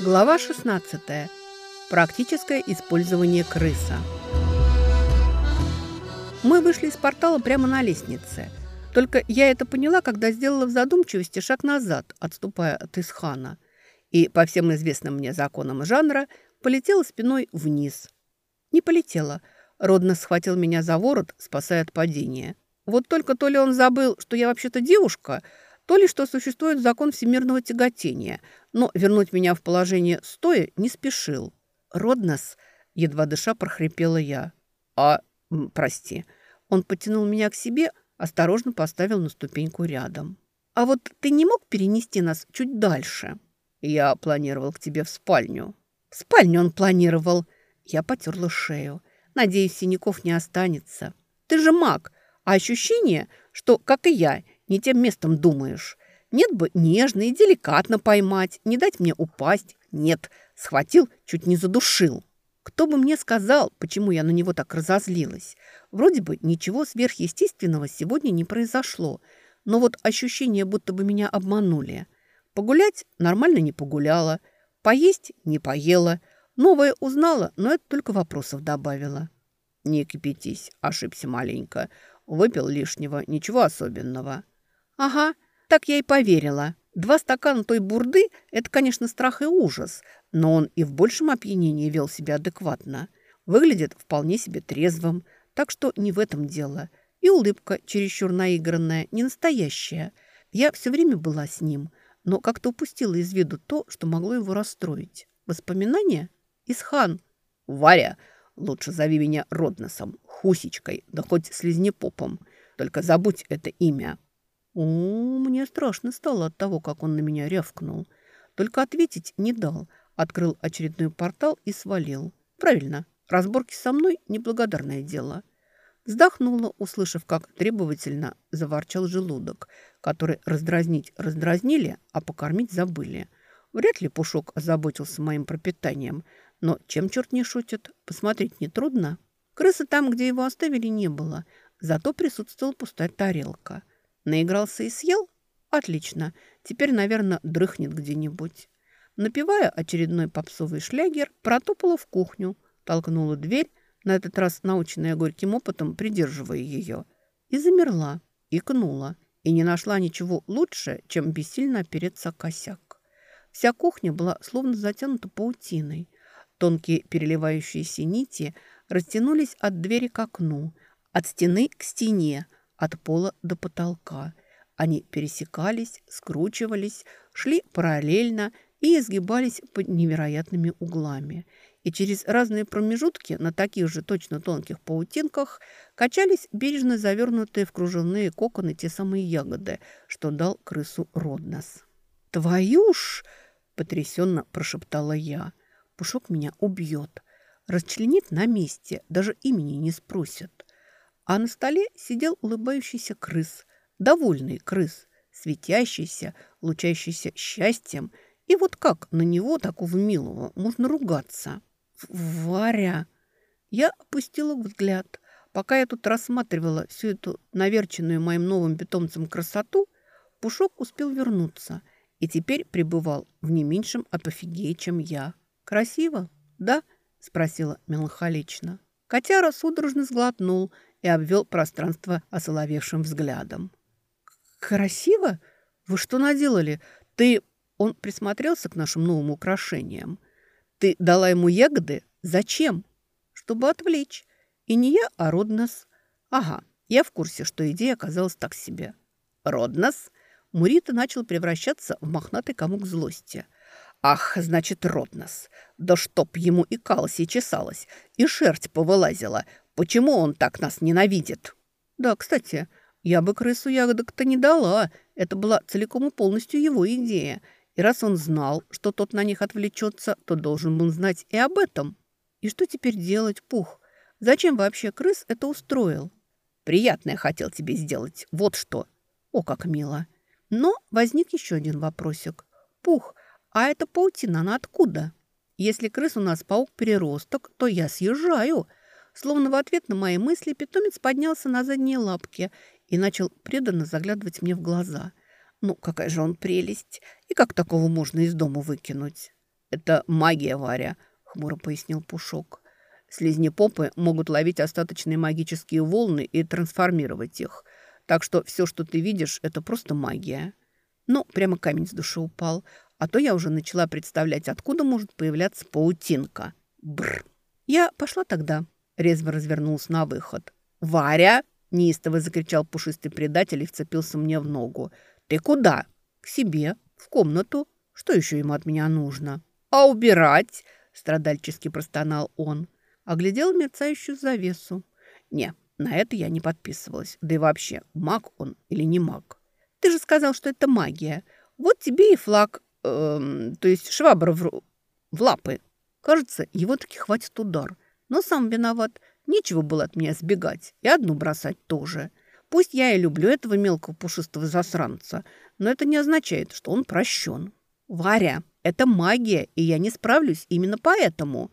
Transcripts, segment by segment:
Глава 16. Практическое использование крыса. Мы вышли из портала прямо на лестнице. Только я это поняла, когда сделала в задумчивости шаг назад, отступая от Исхана. И по всем известным мне законам жанра полетела спиной вниз. Не полетела. Родно схватил меня за ворот, спасая от падения. Вот только то ли он забыл, что я вообще-то девушка – то ли что существует закон всемирного тяготения, но вернуть меня в положение стоя не спешил. «Роднос!» – едва дыша прохрипела я. «А, прости». Он потянул меня к себе, осторожно поставил на ступеньку рядом. «А вот ты не мог перенести нас чуть дальше?» «Я планировал к тебе в спальню». «В спальню он планировал». Я потерла шею. «Надеюсь, синяков не останется. Ты же маг, а ощущение, что, как и я, не тем местом думаешь. Нет бы нежно и деликатно поймать, не дать мне упасть. Нет, схватил, чуть не задушил. Кто бы мне сказал, почему я на него так разозлилась? Вроде бы ничего сверхъестественного сегодня не произошло, но вот ощущение, будто бы меня обманули. Погулять нормально не погуляла, поесть не поела, новое узнала, но это только вопросов добавило. Не кипятись, ошибся маленько. Выпил лишнего, ничего особенного. Ага, так я и поверила. Два стакана той бурды – это, конечно, страх и ужас, но он и в большем опьянении вел себя адекватно. Выглядит вполне себе трезвым, так что не в этом дело. И улыбка, чересчур наигранная, не настоящая. Я все время была с ним, но как-то упустила из виду то, что могло его расстроить. Воспоминания? Исхан. «Варя, лучше зови меня Родносом, Хусечкой, да хоть слизнепопом. Только забудь это имя». О, мне страшно стало от того, как он на меня рявкнул. Только ответить не дал. Открыл очередной портал и свалил. Правильно, разборки со мной – неблагодарное дело. Вздохнула, услышав, как требовательно заворчал желудок, который раздразнить раздразнили, а покормить забыли. Вряд ли Пушок озаботился моим пропитанием, но чем черт не шутит, посмотреть нетрудно. Крысы там, где его оставили, не было, зато присутствовала пустая тарелка – Наигрался и съел? Отлично. Теперь, наверное, дрыхнет где-нибудь. Напивая очередной попсовый шлягер, протопала в кухню, толкнула дверь, на этот раз наученная горьким опытом, придерживая ее, и замерла, икнула, и не нашла ничего лучше, чем бессильно опереться косяк. Вся кухня была словно затянута паутиной. Тонкие переливающиеся нити растянулись от двери к окну, от стены к стене, от пола до потолка. Они пересекались, скручивались, шли параллельно и изгибались под невероятными углами. И через разные промежутки на таких же точно тонких паутинках качались бережно завернутые в кружевные коконы те самые ягоды, что дал крысу Роднос. «Твою ж!» – потрясенно прошептала я. «Пушок меня убьет. Расчленит на месте, даже имени не спросит а на столе сидел улыбающийся крыс, довольный крыс, светящийся, лучащийся счастьем. И вот как на него, такого милого, можно ругаться? Варя! Я опустила взгляд. Пока я тут рассматривала всю эту наверченную моим новым питомцем красоту, Пушок успел вернуться и теперь пребывал в не меньшем апофигее, чем я. «Красиво, да?» – спросила меланхолично. Котяра судорожно сглотнул – и обвел пространство осоловевшим взглядом. «Красиво? Вы что наделали? Ты...» Он присмотрелся к нашим новым украшениям. «Ты дала ему ягоды? Зачем?» «Чтобы отвлечь. И не я, а Роднос. Ага, я в курсе, что идея оказалась так себе». «Роднос?» Мурита начал превращаться в мохнатый комок злости. «Ах, значит, Роднос! Да чтоб ему и калось, и чесалось, и шерсть повылазила. Почему он так нас ненавидит? Да, кстати, я бы крысу ягодок-то не дала. Это была целиком и полностью его идея. И раз он знал, что тот на них отвлечется, то должен был знать и об этом. И что теперь делать, Пух? Зачем вообще крыс это устроил? Приятное хотел тебе сделать. Вот что. О, как мило. Но возник еще один вопросик. Пух, а эта паутина, она откуда? Если крыс у нас паук-переросток, то я съезжаю – Словно в ответ на мои мысли питомец поднялся на задние лапки и начал преданно заглядывать мне в глаза. Ну, какая же он прелесть! И как такого можно из дома выкинуть? «Это магия, Варя», — хмуро пояснил Пушок. «Слизнепопы могут ловить остаточные магические волны и трансформировать их. Так что все, что ты видишь, это просто магия». Ну, прямо камень с души упал. А то я уже начала представлять, откуда может появляться паутинка. Бррр. Я пошла тогда. Резво развернулся на выход. «Варя!» – неистово закричал пушистый предатель и вцепился мне в ногу. «Ты куда?» «К себе, в комнату. Что еще ему от меня нужно?» «А убирать?» – страдальчески простонал он. Оглядел мерцающую завесу. «Не, на это я не подписывалась. Да и вообще, маг он или не маг?» «Ты же сказал, что это магия. Вот тебе и флаг, эм, то есть швабра в, в лапы. Кажется, его таки хватит удар. Но сам виноват. Нечего было от меня сбегать. И одну бросать тоже. Пусть я и люблю этого мелкого пушистого засранца, но это не означает, что он прощен. Варя, это магия, и я не справлюсь именно поэтому.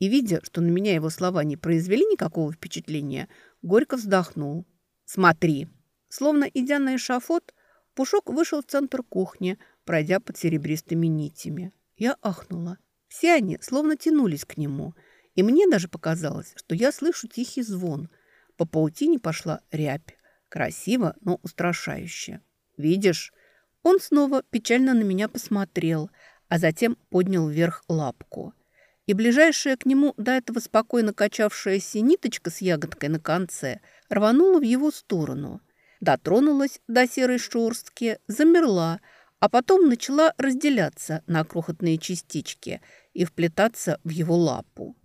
И, видя, что на меня его слова не произвели никакого впечатления, горько вздохнул. «Смотри!» Словно идя на эшафот, Пушок вышел в центр кухни, пройдя под серебристыми нитями. Я ахнула. Все они словно тянулись к нему, и мне даже показалось, что я слышу тихий звон. По паутине пошла рябь. Красиво, но устрашающе. «Видишь?» Он снова печально на меня посмотрел, а затем поднял вверх лапку. И ближайшая к нему до этого спокойно качавшаяся ниточка с ягодкой на конце рванула в его сторону. Дотронулась до серой шерстки, замерла, а потом начала разделяться на крохотные частички и вплетаться в его лапу.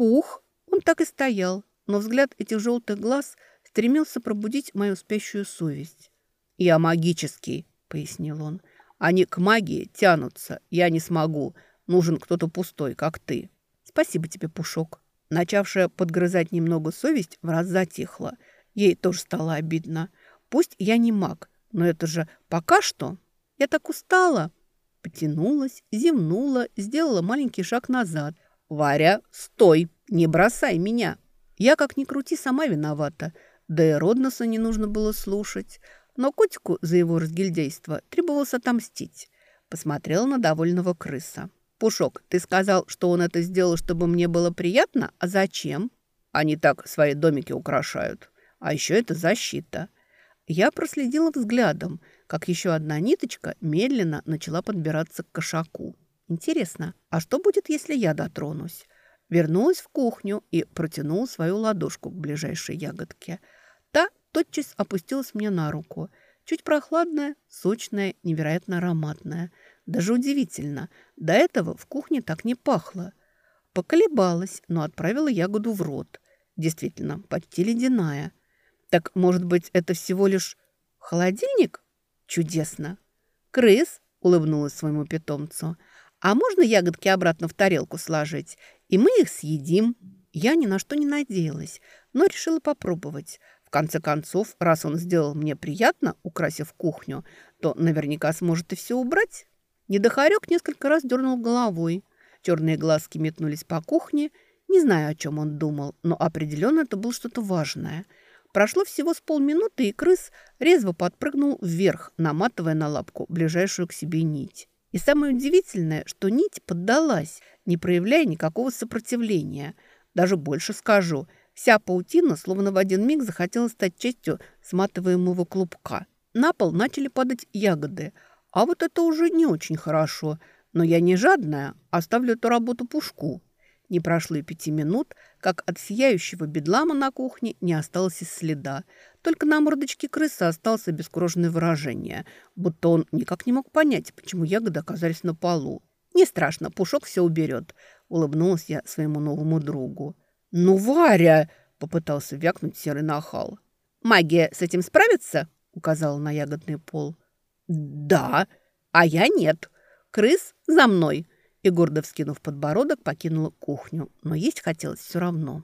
Пух, он так и стоял, но взгляд этих желтых глаз стремился пробудить мою спящую совесть. «Я магический», — пояснил он. «Они к магии тянутся. Я не смогу. Нужен кто-то пустой, как ты». «Спасибо тебе, Пушок». Начавшая подгрызать немного совесть, в раз затихла. Ей тоже стало обидно. Пусть я не маг, но это же пока что я так устала. Потянулась, зевнула, сделала маленький шаг назад. «Варя, стой! Не бросай меня!» Я, как ни крути, сама виновата. Да и Родноса не нужно было слушать. Но котику за его разгильдейство требовалось отомстить. Посмотрела на довольного крыса. «Пушок, ты сказал, что он это сделал, чтобы мне было приятно? А зачем?» «Они так свои домики украшают. А еще это защита». Я проследила взглядом, как еще одна ниточка медленно начала подбираться к кошаку. Интересно, а что будет, если я дотронусь? Вернулась в кухню и протянула свою ладошку к ближайшей ягодке. Та тотчас опустилась мне на руку. Чуть прохладная, сочная, невероятно ароматная. Даже удивительно, до этого в кухне так не пахло. Поколебалась, но отправила ягоду в рот. Действительно, почти ледяная. Так, может быть, это всего лишь холодильник? Чудесно. Крыс, улыбнулась своему питомцу, а можно ягодки обратно в тарелку сложить, и мы их съедим? Я ни на что не надеялась, но решила попробовать. В конце концов, раз он сделал мне приятно, украсив кухню, то наверняка сможет и все убрать. Недохарек несколько раз дернул головой. Черные глазки метнулись по кухне. Не знаю, о чем он думал, но определенно это было что-то важное – Прошло всего с полминуты, и крыс резво подпрыгнул вверх, наматывая на лапку ближайшую к себе нить. И самое удивительное, что нить поддалась, не проявляя никакого сопротивления. Даже больше скажу, вся паутина словно в один миг захотела стать частью сматываемого клубка. На пол начали падать ягоды, а вот это уже не очень хорошо. Но я не жадная, оставлю эту работу пушку. Не прошло и пяти минут, как от сияющего бедлама на кухне не осталось и следа. Только на мордочке крысы остался бескружное выражение, будто он никак не мог понять, почему ягоды оказались на полу. «Не страшно, Пушок все уберет», — улыбнулась я своему новому другу. «Ну, Варя!» — попытался вякнуть серый нахал. «Магия с этим справится?» — указала на ягодный пол. «Да, а я нет. Крыс за мной!» и, гордо вскинув подбородок, покинула кухню. Но есть хотелось все равно.